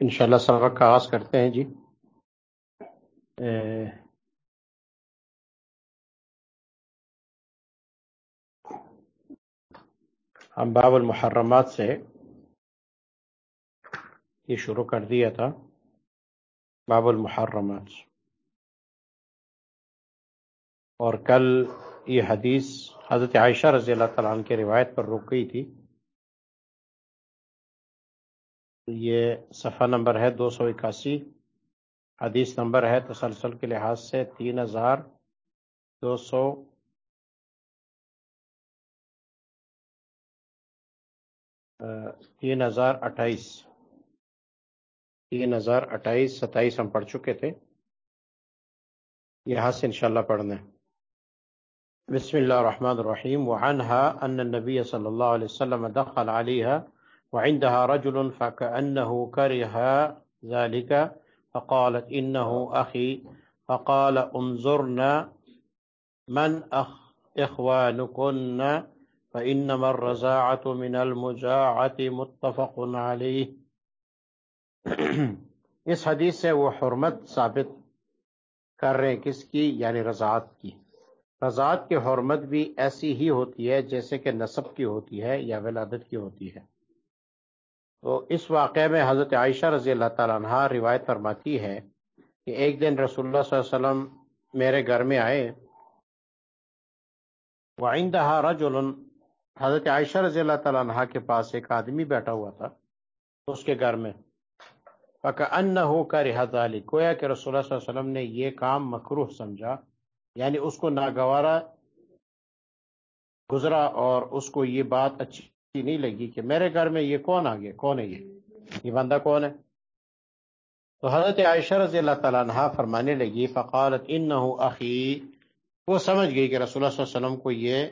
انشاءاللہ سبق کا آغاز کرتے ہیں جی۔ ہم باب المحرمات سے یہ شروع کر دیا تھا۔ باب المحرمات۔ اور کل یہ حدیث حضرت عائشہ رضی اللہ تعالیٰ عنہ کی روایت پر رک گئی تھی۔ یہ صفحہ نمبر ہے دو سو اکاسی، حدیث نمبر ہے تسلسل کے لحاظ سے تین ہزار دو سو تین ہزار اٹھائیس۔ تین ہزار اٹھائیس، ستائیس ہم پڑھ چکے تھے۔ یہاں سے انشاءاللہ پڑھنے۔ بسم اللہ الرحمن الرحیم۔ وعنها ان النبی صلی اللہ علیہ وسلم دخل علیہا وعندها رجل فكأنه كره ذلك، فقالت إنه أخي، فقال انظرنا من أخ، إخوانكن، فإنما الرزاعة من المجاعة متفق عليه. اس حدیث سے وہ حرمت ثابت کر رہے ہیں کس کی؟ یعنی رضاعت کی۔ رضاعت کی حرمت بھی ایسی ہی ہوتی ہے جیسے کہ نصب کی ہوتی ہے یا ولادت کی ہوتی ہے۔ تو اس واقعے میں حضرت عائشہ رضی اللہ تعالیٰ عنہ روایت فرماتی ہے کہ ایک دن رسول اللہ صلی اللہ علیہ وسلم میرے گھر میں آئے۔ وعندها رجل، حضرت عائشہ رضی اللہ تعالیٰ عنہ کے پاس ایک آدمی بیٹھا ہوا تھا اس کے گھر میں۔ فَكَأَنَّهُ كَرِهَ ذَلِكَ کویا کہ رسول اللہ صلی اللہ علیہ وسلم نے یہ کام مکروح سمجھا یعنی اس کو ناگوارا گزرا اور اس کو یہ بات اچھی نہیں لگی کہ میرے گھر میں یہ کون آ گیا کون ہے یہ؟ یہ بندہ کون ہے؟ تو حضرت عائشہ رضی اللہ تعالیٰ عنہ فرمانے لگی، فقالت انہو اخی، وہ سمجھ گئی کہ رسول اللہ صلی اللہ علیہ وسلم کو یہ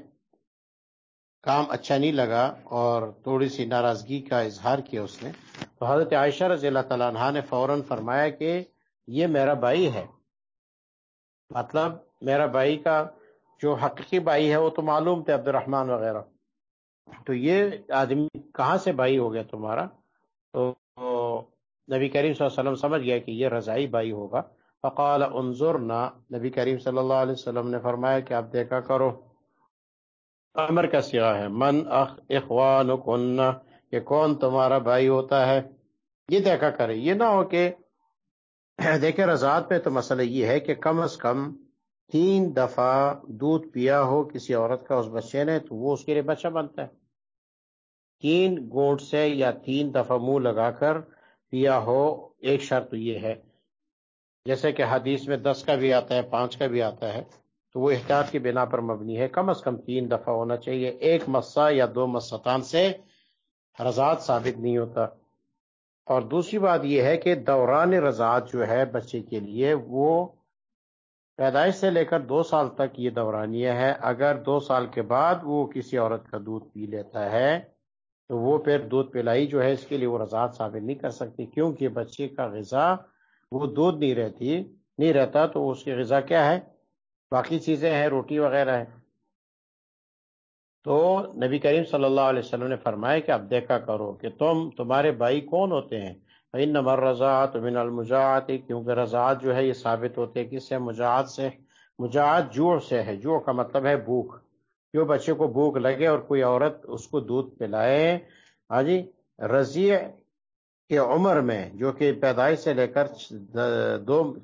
کام اچھا نہیں لگا اور تھوڑی سی ناراضگی کا اظہار کیا اس نے۔ تو حضرت عائشہ رضی اللہ تعالیٰ عنہ نے فوراً فرمایا کہ یہ میرا بھائی ہے۔ مطلب میرا بھائی کا جو حقیقی بھائی ہے وہ تو معلوم تھے عبد الرحمن وغیرہ۔ تو یہ آدمی کہاں سے بھائی ہو گیا تمہارا؟ تو نبی کریم صلی اللہ علیہ وسلم سمجھ گیا کہ یہ رضائی بھائی ہوگا۔ فقال انظرنا، نبی کریم صلی اللہ علیہ وسلم نے فرمایا کہ آپ دیکھا کرو، امر کا سیاح ہے۔ من اخ اخوان کہ کون تمہارا بھائی ہوتا ہے؟ یہ دیکھا کرے، یہ نہ ہو کہ دیکھیں رضاعت پہ تو مسئلہ یہ ہے کہ کم از کم تین دفعہ دودھ پیا ہو کسی عورت کا، اس بچے نے، تو وہ اس کے لیے بچہ بنتا ہے۔ تین گونٹ سے یا تین دفعہ منہ لگا کر پیا ہو، ایک شرط یہ ہے۔ جیسے کہ حدیث میں دس کا بھی آتا ہے، پانچ کا بھی آتا ہے، تو وہ احتیاط کی بنا پر مبنی ہے۔ کم از کم تین دفعہ ہونا چاہیے۔ ایک مسا یا دو مستان سے رضاعت ثابت نہیں ہوتا۔ اور دوسری بات یہ ہے کہ دوران رضاعت جو ہے بچے کے لیے، وہ پیدائش سے لے کر دو سال تک یہ دورانیہ ہے، اگر دو سال کے بعد وہ کسی عورت کا دودھ پی لیتا ہے، تو وہ پھر دودھ پلائی جو ہے اس کے لیے وہ رضاعت ثابت نہیں کر سکتی، کیونکہ بچے کا غذا وہ دودھ نہیں رہتی، نہیں رہتا تو اس کی غذا کیا ہے؟ باقی چیزیں ہیں، روٹی وغیرہ ہے تو نبی کریم صلی اللہ علیہ وسلم نے فرمایا کہ اب دیکھا کرو کہ تم، تمہارے بھائی کون ہوتے ہیں؟ نمبر رضاعت من المجاعت کیونکہ رضاعت جو ہے یہ ثابت ہوتے ہیں کس سے؟ مجاعت سے، مجاعت جوڑ سے ہے۔ جوڑ کا مطلب ہے بھوک۔ جو بچے کو بھوک لگے اور کوئی عورت اس کو دودھ پلائے ہاں جی رضیع کے عمر میں، جو کہ پیدائش سے لے کر دو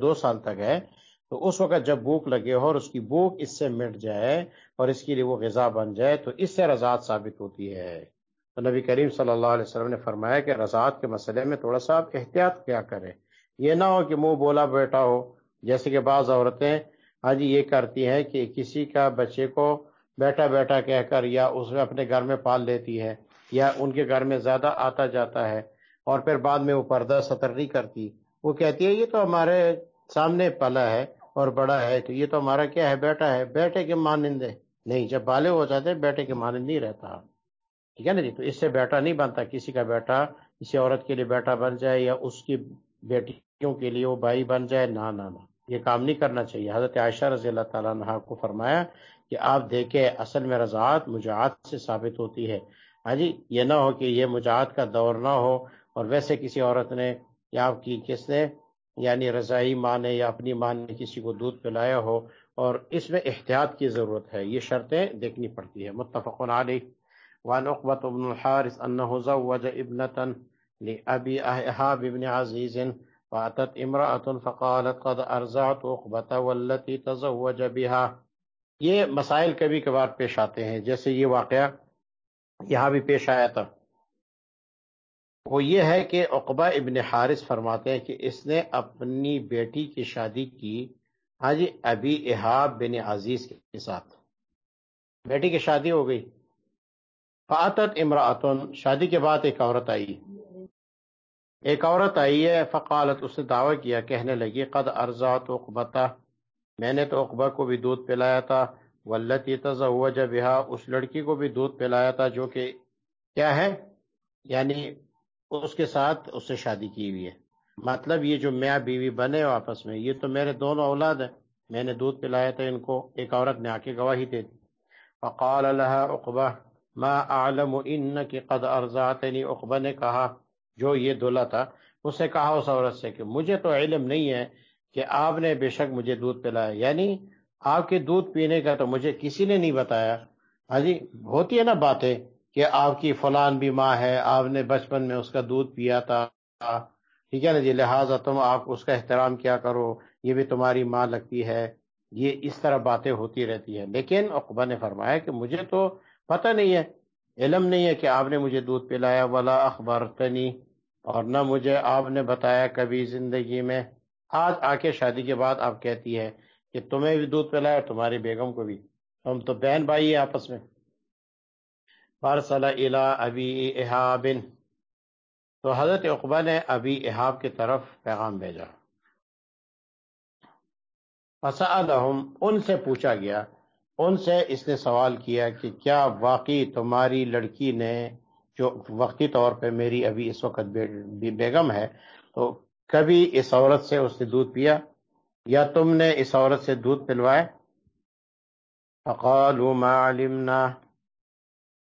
دو سال تک ہے، تو اس وقت جب بھوک لگے ہو اور اس کی بھوک اس سے مٹ جائے اور اس کے لیے وہ غذا بن جائے، تو اس سے رضاعت ثابت ہوتی ہے۔ تو نبی کریم صلی اللہ علیہ وسلم نے فرمایا کہ رضاعت کے مسئلے میں تھوڑا سا آپ احتیاط کیا کریں۔ یہ نہ ہو کہ منہ بولا بیٹا ہو، جیسے کہ بعض عورتیں ہاں جی یہ کرتی ہیں کہ کسی کا بچے کو بیٹا بیٹا کہہ کر یا اس میں اپنے گھر میں پال لیتی ہے یا ان کے گھر میں زیادہ آتا جاتا ہے اور پھر بعد میں وہ پردہ سطر نہیں کرتی۔ وہ کہتی ہے، یہ تو ہمارے سامنے پلا ہے اور بڑا ہے، تو یہ تو ہمارا کیا ہے، بیٹا ہے۔ بیٹے کے مانندے نہیں، جب بالے ہو جاتے بیٹے کے مانند نہیں رہتا۔ ٹھیک ہے نا جی؟ تو اس سے بیٹا نہیں بنتا، کسی کا بیٹا کسی عورت کے لیے بیٹا بن جائے یا اس کی بیٹیوں کے لیے وہ بھائی بن جائے، نہ نہ یہ کام نہیں کرنا چاہیے۔ حضرت عائشہ رضی اللہ تعالیٰ عنہ کو فرمایا کہ آپ دیکھیں، اصل میں رضاعت مجاعت سے ثابت ہوتی ہے۔ ہاں جی یہ نہ ہو کہ یہ مجاعت کا دور نہ ہو اور ویسے کسی عورت نے یا آپ کی کس نے یعنی رضائی ماں نے یا اپنی ماں نے کسی کو دودھ پلایا ہو اور اس میں احتیاط کی ضرورت ہے، یہ شرطیں دیکھنی پڑتی ہے متفق علیہ۔ وان عقبت بن الحارث انه زوج ابنة لأبي احاب ابن عزيز فاتت امرأة فقالت قد ارزعت عقبت والتي تزوج بها. یہ مسائل کبھی کبھار پیش آتے ہیں، جیسے یہ واقعہ یہاں بھی پیش آیا تھا۔ وہ یہ ہے کہ عقبہ ابن حارث فرماتے ہیں کہ اس نے اپنی بیٹی کی شادی کی ہاں جی ابھی احاب بن عزیز کے ساتھ۔ بیٹی کی شادی ہو گئی۔ فاتت امراطن شادی کے بعد ایک عورت آئی۔ ایک عورت آئی ہے، فقالت اس نے دعویٰ کیا، کہنے لگی، قد ارزات اقبتا میں نے تو اقبا کو بھی دودھ پلایا تھا۔ ولتی تزوج بہا، اس لڑکی کو بھی دودھ پلایا تھا، جو کہ کیا ہے؟ یعنی اس کے ساتھ اس سے شادی کی ہوئی ہے۔ مطلب یہ جو میاں بیوی بنے آپس میں، یہ تو میرے دونوں اولاد ہیں۔ میں نے دودھ پلایا تھا ان کو، ایک عورت نے آ کے گواہی دے دی۔ فقال لها اقبا ما اعلم انك قد ارزعتني اقبا نے کہا، جو یہ دولہ تھا، اس سے کہا اس عورت سے کہ مجھے تو علم نہیں ہے کہ آپ نے بے شک مجھے دودھ پلایا۔ یعنی آپ کے دودھ پینے کا تو مجھے کسی نے نہیں بتایا۔ ہاں جی ہوتی ہے نا باتیں کہ آپ کی فلان بھی ماں ہے، آپ نے بچپن میں اس کا دودھ پیا تھا۔ ٹھیک ہے نا جی لہٰذا تم آپ اس کا احترام کیا کرو، یہ بھی تمہاری ماں لگتی ہے۔ یہ اس طرح باتیں ہوتی رہتی ہیں۔ لیکن اقبا نے فرمایا کہ مجھے تو پتہ نہیں ہے، علم نہیں ہے کہ آپ نے مجھے دودھ پلایا والا اخبار اور نہ مجھے آپ نے بتایا کبھی زندگی میں۔ آج آ کے شادی کے بعد آپ کہتی ہے کہ تمہیں بھی دودھ پلایا تمہاری بیگم کو بھی۔ ہم تو بہن بھائی ہیں آپس میں۔ ابی تو حضرت اقبا نے ابی احاب کی طرف پیغام بھیجا۔ فسألہم، ان سے پوچھا گیا ان سے اس نے سوال کیا کہ کیا واقعی تمہاری لڑکی نے جو وقتی طور پہ میری ابھی اس وقت بیگم ہے، تو کبھی اس عورت سے اس نے دودھ پیا؟ یا تم نے اس عورت سے دودھ پلوائے؟ فقالوا ما علمنا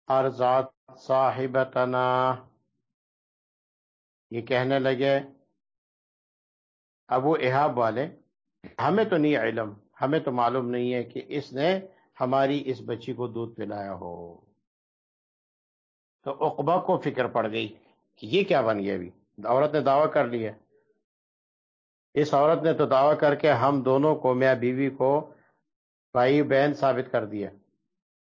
ارزات صاحبتنا۔ یہ کہنے لگے، ابو احاب والے، ہمیں تو نہیں علم، ہمیں تو معلوم نہیں ہے کہ اس نے ہماری اس بچی کو دودھ پلایا ہو۔ تو اقبا کو فکر پڑ گئی کہ یہ کیا بن گیا ابھی؟ عورت نے دعویٰ کر لیا۔ اس عورت نے تو دعویٰ کر کے ہم دونوں کو میاں بیوی کو، بھائی، بہن ثابت کر دیا۔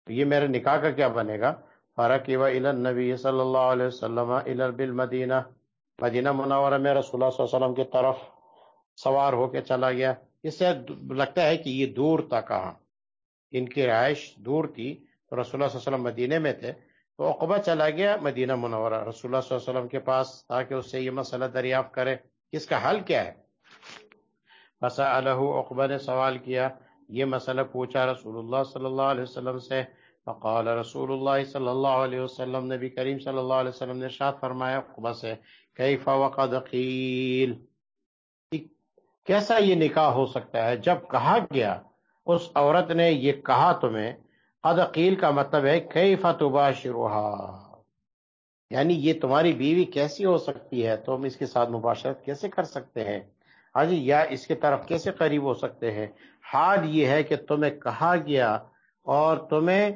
تو یہ میرے نکاح کا کیا بنے گا؟ فرق نبی صلی اللہ علیہ وسلم بالمدینہ مدینہ منورہ میں رسول اللہ صلی اللہ علیہ وسلم کی طرف سوار ہو کے چلا گیا۔ اس سے لگتا ہے کہ یہ دور تھا کہاں؟ ان کی رہائش دور تھی تو رسول اللہ صلی اللہ علیہ وسلم مدینے میں تھے۔ تو عقبہ چلا گیا مدینہ منورہ۔ رسول اللہ صلی اللہ علیہ وسلم کے پاس تاکہ اس سے یہ مسئلہ دریافت کرے اس کا حل کیا ہے۔ عقبہ نے سوال کیا، یہ مسئلہ پوچھا رسول اللہ صلی اللہ علیہ وسلم سے۔ فقال، رسول اللہ صلی اللہ علیہ وسلم، نبی کریم صلی اللہ علیہ وسلم نے شاد فرمایا عقبہ سے، کیف وقد قیل؟ کیسا یہ نکاح ہو سکتا ہے؟ جب کہا گیا اس عورت نے یہ کہا تمہیں، قد قیل کا مطلب ہے، کیف تباشرها یعنی یہ تمہاری بیوی کیسی ہو سکتی ہے؟ تم اس کے ساتھ مباشرت کیسے کر سکتے ہیں؟ ہاں جی یا اس کی طرف کیسے قریب ہو سکتے ہیں؟ حال یہ ہے کہ تمہیں کہا گیا اور تمہیں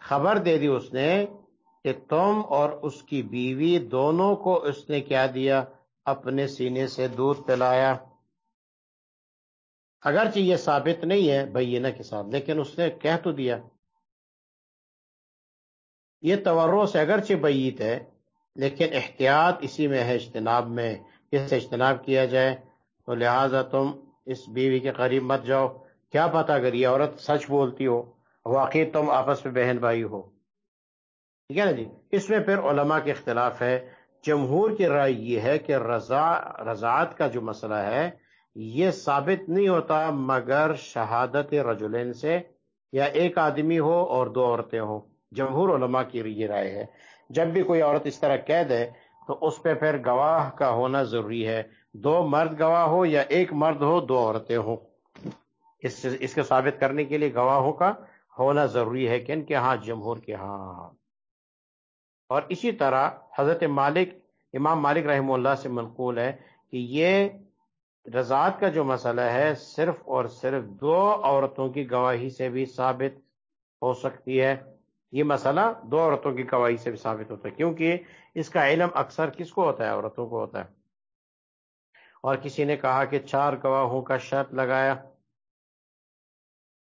خبر دے دی اس نے کہ تم اور اس کی بیوی دونوں کو اس نے کیا دیا، اپنے سینے سے دودھ پلایا۔ اگرچہ یہ ثابت نہیں ہے بینہ کے ساتھ، لیکن اس نے کہہ تو دیا۔ یہ تورو سے اگرچہ بیت ہے، لیکن احتیاط اسی میں ہے، اجتناب میں کس سے اجتناب کیا جائے۔ تو لہٰذا تم اس بیوی کے قریب مت جاؤ۔ کیا پتا اگر یہ عورت سچ بولتی ہو، واقعی تم آپس میں بہن بھائی ہو۔ ٹھیک ہے نا جی؟ اس میں پھر علماء کے اختلاف ہے۔ جمہور کی رائے یہ ہے کہ رضا، رضاعت کا جو مسئلہ ہے یہ ثابت نہیں ہوتا مگر شہادت رجلین سے یا ایک آدمی ہو اور دو عورتیں ہوں۔ جمہور علماء کی یہ رائے ہے۔ جب بھی کوئی عورت اس طرح کہہ دے تو اس پہ پھر گواہ کا ہونا ضروری ہے۔ دو مرد گواہ ہو یا ایک مرد ہو، دو عورتیں ہو اس اس کے ثابت کرنے کے لیے گواہوں کا ہونا ضروری ہے کہ ان کے ہاں جمہور کے ہاں۔ اور اسی طرح حضرت مالک، امام مالک رحمہ اللہ سے منقول ہے کہ یہ رضاعت کا جو مسئلہ ہے صرف اور صرف دو عورتوں کی گواہی سے بھی ثابت ہو سکتی ہے۔ یہ مسئلہ دو عورتوں کی گواہی سے بھی ثابت ہوتا ہے، کیونکہ اس کا علم اکثر کس کو ہوتا ہے؟ عورتوں کو ہوتا ہے۔ اور کسی نے کہا کہ چار گواہوں کا شرط لگایا۔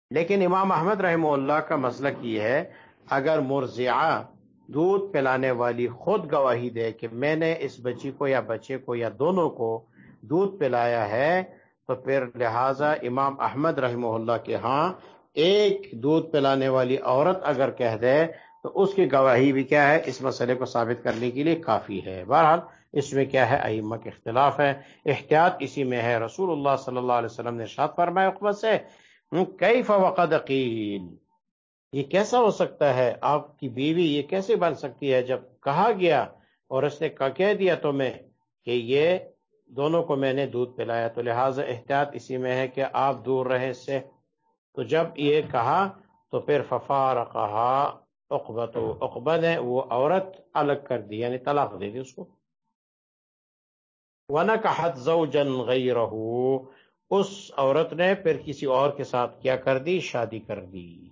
لیکن امام احمد رحمہ اللہ کا مسلک یہ ہے، اگر مرضعہ دودھ پلانے والی خود گواہی دے کہ میں نے اس بچی کو یا بچے کو یا دونوں کو دودھ پلایا ہے، تو پھر لہذا امام احمد رحمہ اللہ کے ہاں ایک دودھ پلانے والی عورت اگر کہہ دے، تو اس کی گواہی بھی کیا ہے؟ اس مسئلے کو ثابت کرنے کے لیے کافی ہے۔ بہرحال، اس میں کیا ہے؟ ائمہ کے اختلاف ہے احتیاط اسی میں ہے۔ رسول اللہ صلی اللہ علیہ وسلم نے شاد فرمایا اقبت سے کئی فوقد عقیل یہ کیسا ہو سکتا ہے؟ آپ کی بیوی یہ کیسے بن سکتی ہے؟ جب کہا گیا اور اس نے کہہ دیا تمہیں کہ یہ دونوں کو میں نے دودھ پلایا تو لہٰذا احتیاط اسی میں ہے کہ آپ دور رہے اس سے۔ تو جب یہ کہا تو پھر ففار کہا اقبت اقبت ہے وہ عورت الگ کر دی یعنی طلاق دے دی اس کو۔ وَنَكَحَتْ زَوْجًا غَيْرَهُ، اس عورت نے پھر کسی اور کے ساتھ کیا کر دی؟ شادی کر دی۔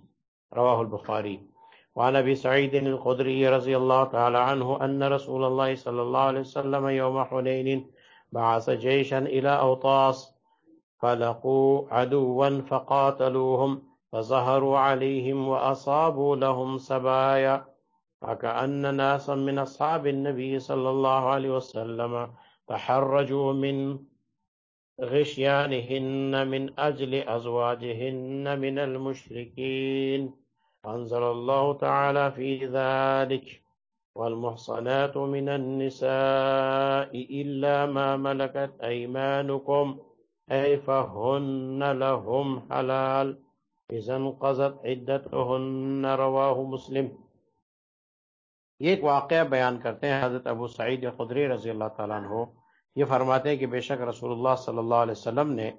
رواہ البخاری۔ وعن ابی سعید القدری رضی اللہ تعالی عنہ ان رسول اللہ صلی اللہ علیہ وسلم یوم حنین بعث جيشا الى اوطاس فلقوا عدوا فقاتلوهم، فظهروا عليهم واصابوا لهم سبايا. فكأن ناسا من اصحاب النبي صلى الله عليه وسلم تحرجوا من غشيانهن من أجل أزواجهن من المشركين. أنزل الله تعالى في ذلك. والمحصنات من النساء إلا ما ملكت أيمانكم. أي فهن لهم حلال. إذا انقضت عدتهن، رواه مسلم. یہ ایک واقعہ بیان کرتے ہیں حضرت ابو سعید خدری رضی اللہ تعالیٰ عنہ. یہ فرماتے ہیں کہ بے شک رسول اللہ صلی اللہ علیہ وسلم نے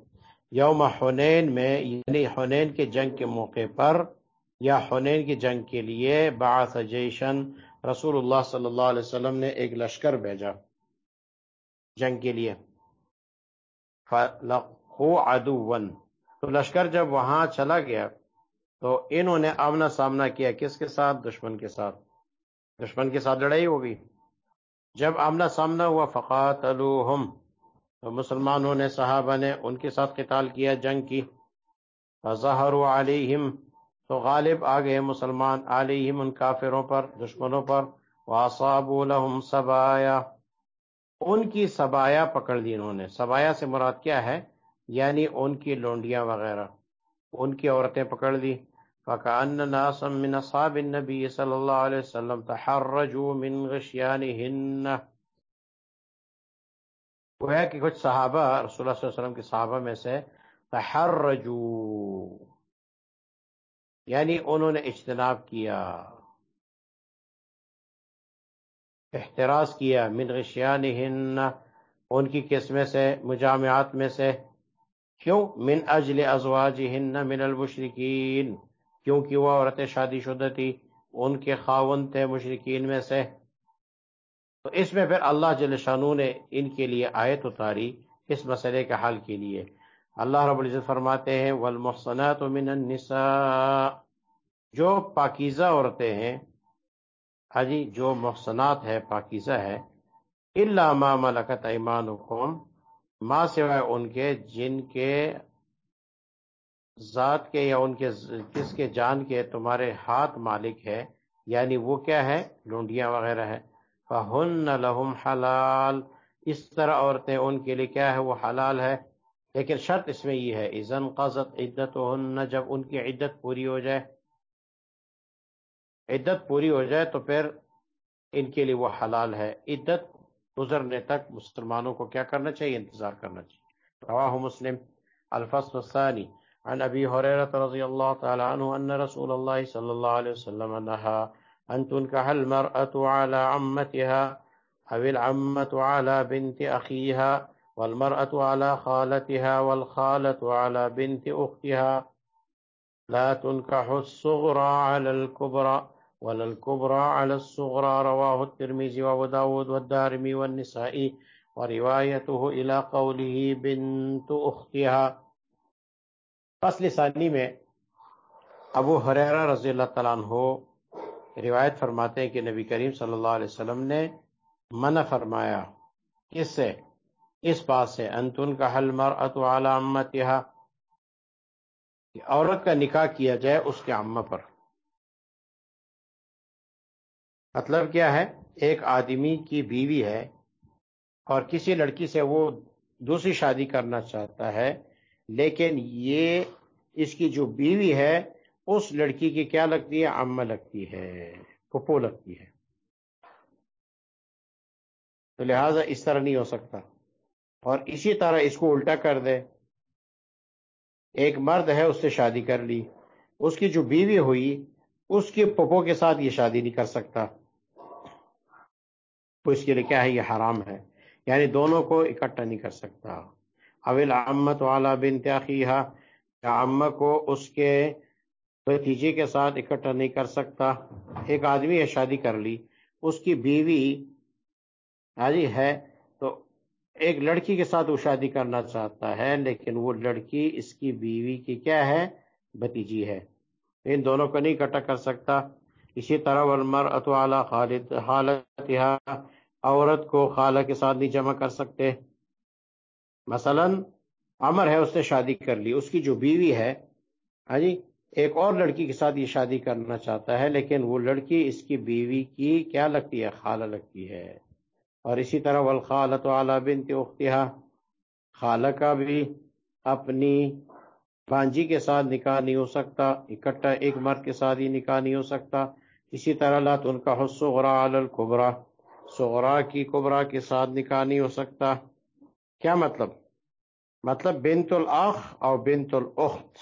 یوم حنین میں یعنی حنین کے جنگ کے موقع پر، یا حنین کی جنگ کے لیے بعث جیشن رسول اللہ صلی اللہ علیہ وسلم نے ایک لشکر بھیجا جنگ کے لیے۔ تو لشکر جب وہاں چلا گیا تو انہوں نے آمنا سامنا کیا، کس کے ساتھ؟ دشمن کے ساتھ۔ دشمن کے ساتھ لڑائی ہوگی جب آمنا سامنا ہوا فقات تو مسلمانوں نے، صحابہ نے ان کے ساتھ قتال کیا، جنگ کی۔ فظہر علیہم تو غالب آ گئے مسلمان علیہم ان کافروں پر، دشمنوں پر، وَأَصَابُوا لَهُمْ سبایا ان کی سبایا پکڑ لی انہوں نے۔ سبایا سے مراد کیا ہے؟ یعنی ان کی لونڈیاں وغیرہ۔ ان کی عورتیں پکڑ لی۔ فكأن ناسا من أصحاب النبي صلى الله عليه وسلم تحرجوا من غشيانهن۔ وہ ہے کہ کچھ صحابہ، رسول اللہ صلی اللہ علیہ وسلم کے صحابہ میں سے تحرجوا۔ یعنی انہوں نے اجتناب کیا احتراز کیا، من غشیانہن، ان کی قسمیں سے؟ مجامعات میں سے۔ کیوں؟ من اجل ازواجہن من المشرکین، کیونکہ وہ عورتیں شادی شدہ تھی، ان کے خاون تھے مشرقین میں سے۔ تو اس میں پھر اللہ جل شانو نے ان کے لیے آیت اتاری، اس مسئلے کے حل کے لیے۔ اللہ رب العزت فرماتے ہیں، والمحصنات من النساء، جو پاکیزہ عورتیں ہیں حجی جو محسنات ہے پاکیزہ ہے اللہ ما ملکت ایمانکم ما سوائے ان کے، جن کے ذات کے یا ان کے کس کے جان کے تمہارے ہاتھ مالک ہے یعنی وہ کیا ہے؟ لونڈیاں وغیرہ ہے فہن لہم حلال۔ اس طرح عورتیں، ان کے لیے کیا ہے؟ وہ حلال ہے۔ لیکن شرط اس میں یہ ہے ازن قزت عدت جب ان کی عدت پوری ہو جائے۔ عدت پوری ہو جائے تو پھر ان کے لیے وہ حلال ہے۔ عدت گزرنے تک مسلمانوں کو کیا کرنا چاہیے؟ انتظار کرنا چاہیے۔ رواہ مسلم، الفصل الثانی۔ عن أبي هريرة رضي الله تعالى عنه أن رسول الله صلى الله عليه وسلم نهى أن تنكح المرأة على عمتها أو العمة على بنت أخيها والمرأة على خالتها والخالة على بنت أختها لا تنكح الصغرى على الكبرى وللكبرى على الصغرى، رواه الترمذي وابو داود والدارمي والنسائي، وروايته الى قوله بنت اختها فصل ثانی میں ابو حریرہ رضی اللہ تعالیٰ عنہ روایت فرماتے ہیں کہ نبی کریم صلی اللہ علیہ وسلم نے منع فرمایا کس سے اس بات سے، انتن کا حل مرأت علی امتها کہ عورت کا نکاح کیا جائے اس کے عمہ پر۔ مطلب کیا ہے؟ ایک آدمی کی بیوی ہے اور کسی لڑکی سے وہ دوسری شادی کرنا چاہتا ہے، لیکن یہ اس کی جو بیوی ہے، اس لڑکی کی کیا لگتی ہے؟ عمہ لگتی ہے، پپو لگتی ہے۔ تو لہذا اس طرح نہیں ہو سکتا۔ اور اسی طرح اس کو الٹا کر دے۔ ایک مرد ہے، اس سے شادی کر لی۔ اس کی جو بیوی ہوئی، اس کی پپو کے ساتھ یہ شادی نہیں کر سکتا۔ تو اس کے لیے کیا ہے؟ یہ حرام ہے۔ یعنی دونوں کو اکٹھا نہیں کر سکتا۔ اول امت والا بن تاخیہ عمہ کو اس کے بھتیجے کے ساتھ اکٹھا نہیں کر سکتا؟ ایک آدمی ہے، شادی کر لی۔ اس کی بیوی ہاں جی ہے ایک لڑکی کے ساتھ وہ شادی کرنا چاہتا ہے، لیکن وہ لڑکی اس کی بیوی کی کیا ہے؟ بتیجی ہے۔ ان دونوں کو نہیں اکٹھا کر سکتا۔ اسی طرح ولمر اتوالا خالد حالت عورت کو خالہ کے ساتھ نہیں جمع کر سکتے۔ مثلا امر ہے، اس نے شادی کر لی۔ اس کی جو بیوی ہے ہاں جی ایک اور لڑکی کے ساتھ یہ شادی کرنا چاہتا ہے، لیکن وہ لڑکی اس کی بیوی کی کیا لگتی ہے؟ خالہ لگتی ہے۔ اور اسی طرح والخالت علی بنت اختها خالہ کا بھی اپنی بانجی کے ساتھ نکاح نہیں ہو سکتا، اکٹھا ایک مرد کے ساتھ ہی نکاح نہیں ہو سکتا۔ اسی طرح لات ان کا حصغرا علی الکبرا سغرا کی کبرا کے ساتھ نکاح نہیں ہو سکتا۔ کیا مطلب؟ مطلب بنت الاخ اور بنت الاخت۔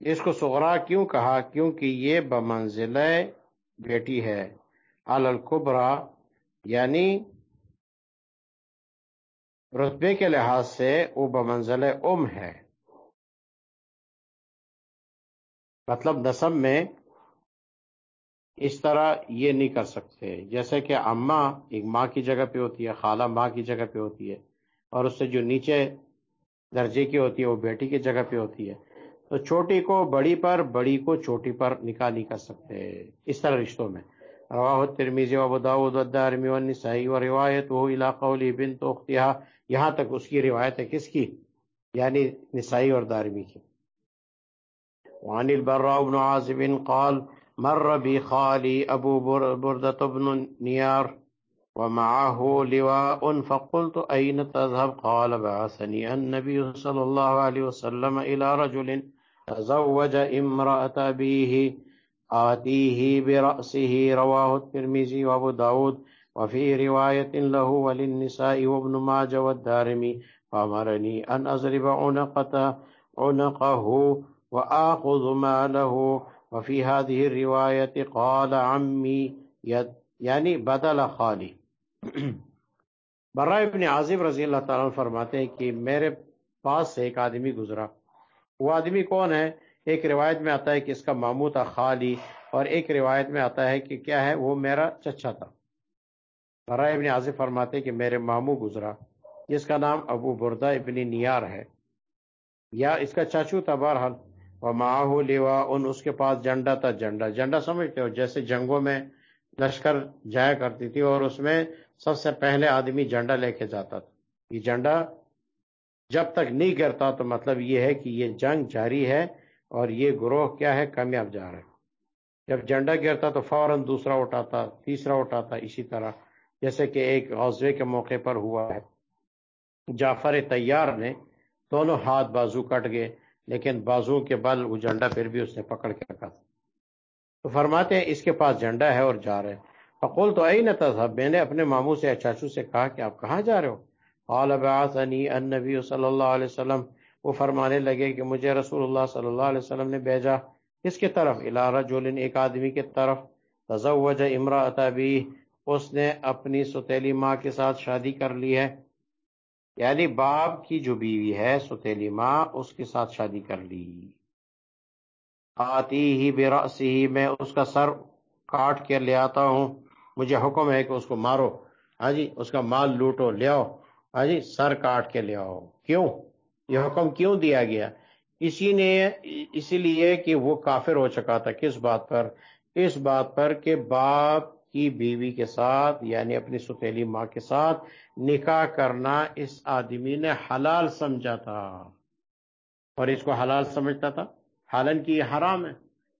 اس کو سغرا کیوں کہا؟ کیونکہ یہ بمنزل بیٹی ہے۔ علی الکبرا یعنی رتبے کے لحاظ سے وہ بمنزل ام ہے۔ مطلب نصب میں اس طرح یہ نہیں کر سکتے۔ جیسے کہ اماں ایک ماں کی جگہ پہ ہوتی ہے، خالہ ماں کی جگہ پہ ہوتی ہے، اور اس سے جو نیچے درجے کی ہوتی ہے، وہ بیٹی کی جگہ پہ ہوتی ہے۔ تو چھوٹی کو بڑی پر، بڑی کو چھوٹی پر نکاح نہیں کر سکتے۔ اس طرح رشتوں میں۔ رواہ الترمذی و ابو داؤد والدارمی والنسائی و روایت وہ علاقہ علی بنت اختیہ یہاں تک اس کی روایت ہے کس کی؟ یعنی نسائی اور دارمی کی۔ وعن البراء بن عازب قال، مر بي خالي أبو بردة بن نيار ومعه لواء فقلت أين تذهب؟ قال، بعثني النبي صلى الله عليه وسلم إلى رجل تزوج امرأة أبيه آتيه برأسه رواه الترمذي وابو داود وفي رواية له وللنساء وابن ماجه والدارمي فأمرني أن أضرب عنقة عنقه وآخذ ماله وفي هذه الرواية قال عمي یعنی بدل خالی۔ برائے ابن عازب رضی اللہ تعالیٰ فرماتے ہیں کہ میرے پاس سے ایک آدمی گزرا۔ وہ آدمی کون ہے؟ ایک روایت میں آتا ہے کہ اس کا مامو تھا خالی اور ایک روایت میں آتا ہے کہ کیا ہے، وہ میرا چچا تھا۔ برائے ابن عازب فرماتے کہ میرے مامو گزرا۔ جس کا نام ابو بردہ ابن نیار ہے۔ یا اس کا چاچو تھا بہرحال۔ وہ ماہو لیوا ان اس کے پاس جنڈا تھا جنڈا جنڈا سمجھتے ہو، جیسے جنگوں میں لشکر جایا کرتی تھی اور اس میں سب سے پہلے آدمی جنڈا لے کے جاتا تھا۔ یہ جنڈا جب تک نہیں کرتا تو مطلب یہ ہے کہ یہ جنگ جاری ہے۔ اور یہ گروہ کیا ہے؟ کامیاب جا رہا ہے جب جنڈا گرتا تو فوراً دوسرا اٹھاتا، تیسرا اٹھاتا، اسی طرح۔ جیسے کہ ایک غزوے کے موقع پر ہوا ہے۔ جعفر تیار نے دونوں ہاتھ بازو کٹ گئے، لیکن بازو کے بل وہ جنڈا پھر بھی اس نے پکڑ کے رکھا تھا۔ تو فرماتے ہیں، اس کے پاس جھنڈا ہے اور جا رہے فقول تو ائی نہ تھا میں نے اپنے ماموں سے چاچو سے کہا کہ آپ کہاں جا رہے ہو؟ قال، بعثني النبي صلی اللہ علیہ وسلم وہ فرمانے لگے کہ مجھے رسول اللہ صلی اللہ علیہ وسلم نے بھیجا کس کی طرف، الى رجل، ایک آدمی کی طرف تزوج امرأت ابی، اس نے اپنی ستیلی ماں کے ساتھ شادی کر لی ہے۔ یعنی باپ کی جو بیوی ہے ستیلی ماں، اس کے ساتھ شادی کر لی۔ آتی ہی براسی ہی میں اس کا سر کاٹ کے لے آتا ہوں۔ مجھے حکم ہے کہ اس کو مارو۔ ہاں جی اس کا مال لوٹو، لے آؤ۔ ہاں جی سر کاٹ کے لے آؤ۔ کیوں؟ یہ حکم کیوں دیا گیا؟ اسی نے اسی لیے کہ وہ کافر ہو چکا تھا۔ کس بات پر؟ اس بات پر کہ باپ کی بیوی کے ساتھ یعنی اپنی ستیلی ماں کے ساتھ نکاح کرنا اس آدمی نے حلال سمجھا تھا۔ اور اس کو حلال سمجھتا تھا؟ حالن کی یہ حرام ہے۔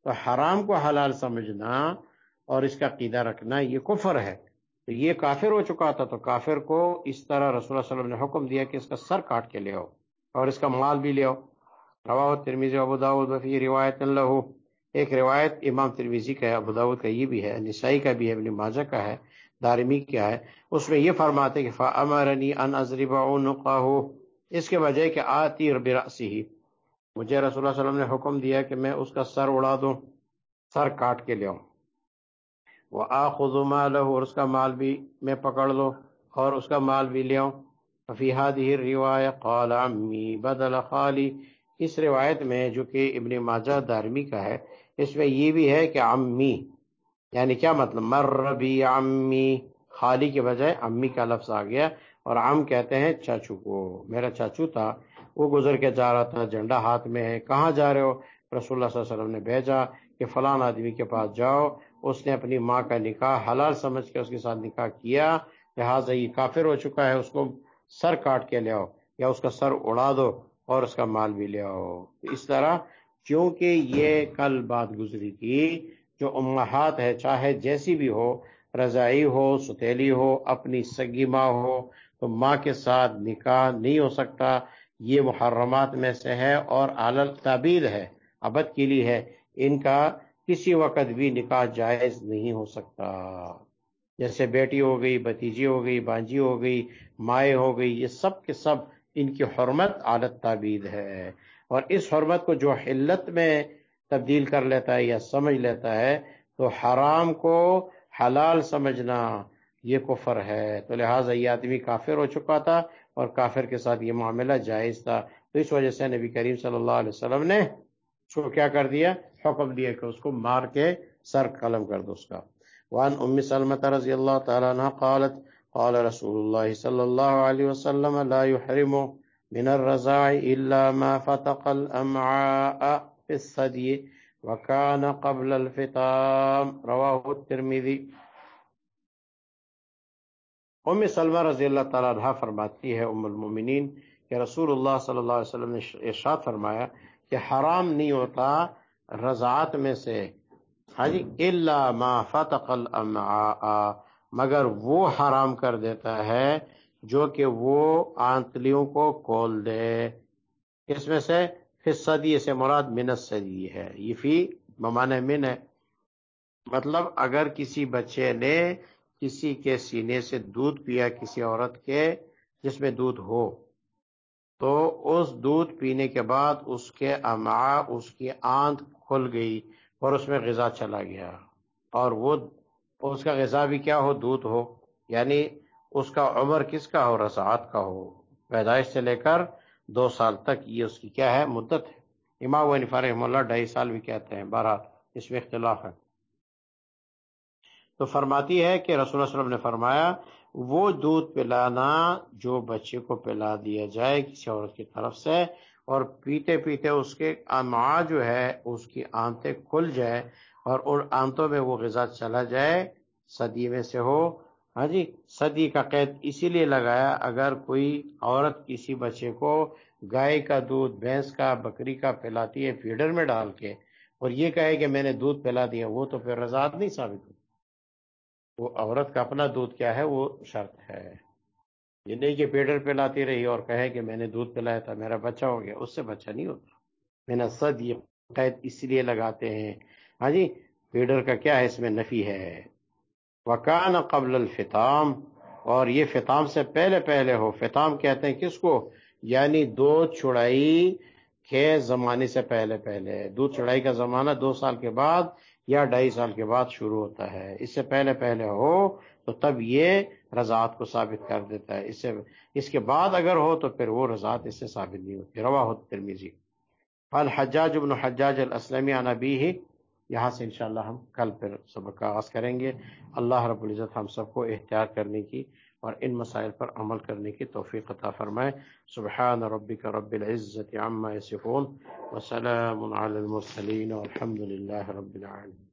تو حرام کو حلال سمجھنا اور اس کا قیدہ رکھنا یہ کفر ہے۔ تو یہ کافر ہو چکا تھا، تو کافر کو اس طرح رسول اللہ علیہ وسلم نے حکم دیا کہ اس کا سر کاٹ کے لے آؤ۔ اور اس کا مال بھی لے آؤ۔ روا ترمیزی ابو داود وفی روایت اللہ ایک روایت امام ترمیزی کا ہے، ابو داود کا یہ بھی ہے، نسائی کا بھی ہے، ابن ماجہ کا ہے، دارمی کیا ہے۔ اس میں یہ فرماتے کہ فامرنی ان ازرب عنقه۔ اس کے وجہ کہ آتی برأسی مجھے رسول اللہ علیہ وسلم نے حکم دیا کہ میں اس کا سر اڑا دوں، سر کاٹ کے لے آؤں۔ وہ آخذ مالہ اور اس کا مال بھی میں پکڑ لو اور اس کا مال بھی لے آؤں۔ فی هذه الروایہ قال عمی بدل خالی اس روایت میں جو کہ ابن ماجہ دارمی کا ہے، اس میں یہ بھی ہے کہ عمی یعنی کیا مطلب؟ مر بی عمی۔ خالی کے بجائے امی کا لفظ آ گیا اور عم کہتے ہیں چاچو کو۔ میرا چاچو تھا، وہ گزر کے جا رہا تھا، جھنڈا ہاتھ میں ہے، کہاں جا رہے ہو؟ رسول اللہ صلی اللہ علیہ وسلم نے بھیجا کہ فلان آدمی کے پاس جاؤ۔ اس نے اپنی ماں کا نکاح حلال سمجھ کے اس کے ساتھ نکاح کیا، لہٰذا یہ کافر ہو چکا ہے، اس کو سر کاٹ کے لے آؤ یا اس کا سر اڑا دو اور اس کا مال بھی لے آؤ۔ اس طرح کیونکہ یہ کل بات گزری تھی، جو امہات ہے، چاہے جیسی بھی ہو، رضائی ہو، ستیلی ہو، اپنی سگی ماں ہو، تو ماں کے ساتھ نکاح نہیں ہو سکتا۔ یہ محرمات میں سے ہے اور عالل تعبیر ہے، ابد کے لیے ہے۔ ان کا کسی وقت بھی نکاح جائز نہیں ہو سکتا۔ جیسے بیٹی ہو گئی بتیجی ہو گئی بانجی ہو گئی مائیں ہو گئی، یہ سب کے سب ان کی حرمت عادت تعبید ہے۔ اور اس حرمت کو جو حلت میں تبدیل کر لیتا ہے یا سمجھ لیتا ہے، تو حرام کو حلال سمجھنا یہ کفر ہے۔ تو لہٰذا یہ آدمی کافر ہو چکا تھا اور کافر کے ساتھ یہ معاملہ جائز تھا۔ تو اس وجہ سے نبی کریم صلی اللہ علیہ وسلم نے اس کو کیا کر دیا؟ حکم دیا کہ اس کو مار کے سر قلم کر دو اس کا۔ وان ام سلمة رضی اللہ تعالی عنہ قالت، قال رسول اللہ صلی اللہ علیہ وسلم، لا يحرم من الرزاع الا ما فتق الامعاء في الصدي وكان قبل الفطام. رواه الترمذی ام سلمہ رضی اللہ تعالی عنہ فرماتی ہے ام المؤمنین، کہ رسول اللہ صلی اللہ علیہ وسلم نے ارشاد فرمایا کہ حرام نہیں ہوتا رضاعت میں سے ہاں جی اللہ ما فتق الامعاء مگر وہ حرام کر دیتا ہے جو کہ وہ آنتلیوں کو کھول دے۔ اس میں سے صدی سے مراد من صدی ہے۔ یہ فی ممانے من ہے۔ مطلب اگر کسی بچے نے کسی کے سینے سے دودھ پیا کسی عورت کے جس میں دودھ ہو، تو اس دودھ پینے کے بعد اس کے اما اس کی آنت کھل گئی۔ اور اس میں غذا چلا گیا۔ اور وہ اس کا غذا بھی کیا ہو؟ دودھ ہو۔ یعنی اس کا عمر کس کا ہو؟ رسعت کا ہو۔ پیدائش سے لے کر دو سال تک یہ اس کی کیا ہے؟ مدت ہے۔ امام و رحم اللہ ڈھائی سال بھی کہتے ہیں۔ بارہ اس میں اختلاف ہے۔ تو فرماتی ہے کہ رسول اللہ علیہ وسلم نے فرمایا، وہ دودھ پلانا جو بچے کو پلا دیا جائے کسی عورت کی طرف سے اور پیتے پیتے اس کے اما جو ہے، اس کی آنتیں کھل جائے اور ان آنتوں میں وہ غذا چلا جائے۔ صدی میں سے ہو۔ ہاں جی صدی کا قید اسی لیے لگایا اگر کوئی عورت کسی بچے کو گائے کا دودھ، بھینس کا، بکری کا پلاتی ہے فیڈر میں ڈال کے اور یہ کہے کہ میں نے دودھ پلا دیا، وہ تو پھر رضاعت نہیں ثابت ہوتی۔ وہ عورت کا اپنا دودھ کیا ہے؟ وہ شرط ہے۔ یہ نہیں کہ پیڈر پلاتی رہی اور کہے کہ میں نے دودھ پلایا تھا، میرا بچہ ہو گیا، اس سے بچہ نہیں ہوتا۔ میں نے صد یہ قید اس لیے لگاتے ہیں۔ ہاں جی پیڈر کا کیا ہے؟ اس میں نفی ہے۔ وکان قبل الفتام اور یہ فتام سے پہلے پہلے ہو۔ فتام کہتے ہیں کس کو؟ یعنی دو چڑائی کے زمانے سے پہلے پہلے۔ دودھ چڑائی کا زمانہ دو سال کے بعد یا ڈھائی سال کے بعد شروع ہوتا ہے۔ اس سے پہلے پہلے ہو۔ تو تب یہ رضاعت کو ثابت کر دیتا ہے۔ اس سے اس کے بعد اگر ہو تو پھر وہ رضاعت اس سے ثابت نہیں ہوتی۔ روا ہو ترمیزی قال حجاج بن حجاج الاسلمی عن ابیہ۔ یہاں سے انشاءاللہ ہم کل پھر سبق کا آغاز کریں گے۔ اللہ رب العزت ہم سب کو احتیاط کرنے کی اور ان مسائل پر عمل کرنے کی توفیق عطا فرمائے۔ سبحان ربک رب العزت عما یصفون۔ وسلام علی المرسلین والحمد للہ رب العالمین۔